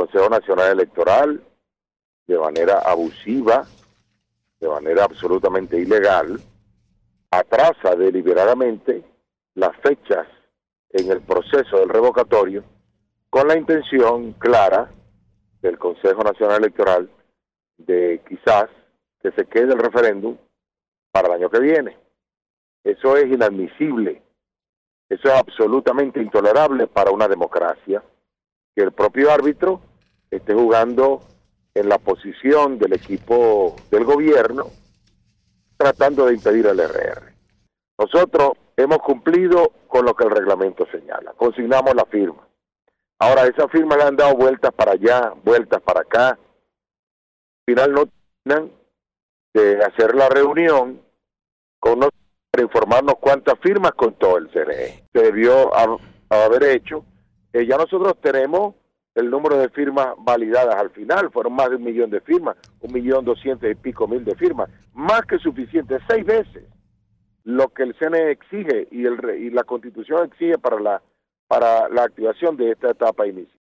Consejo Nacional Electoral, de manera abusiva, de manera absolutamente ilegal, atrasa deliberadamente las fechas en el proceso del revocatorio con la intención clara del Consejo Nacional Electoral de quizás que se quede el referéndum para el año que viene. Eso es inadmisible, eso es absolutamente intolerable para una democracia, que el propio árbitro esté jugando en la posición del equipo del gobierno tratando de impedir el RR. Nosotros hemos cumplido con lo que el reglamento señala, consignamos la firma. Ahora, esas firmas le han dado vueltas para allá, vueltas para acá. Al final no tienen de hacer la reunión con nosotros para informarnos cuántas firmas contó el CNE. Se debió haber hecho. Eh, ya nosotros tenemos el número de firmas validadas al final, fueron más de un millón de firmas, un millón doscientos y pico mil de firmas, más que suficiente, seis veces lo que el CNE exige y, el, y la Constitución exige para la, para la activación de esta etapa inicial.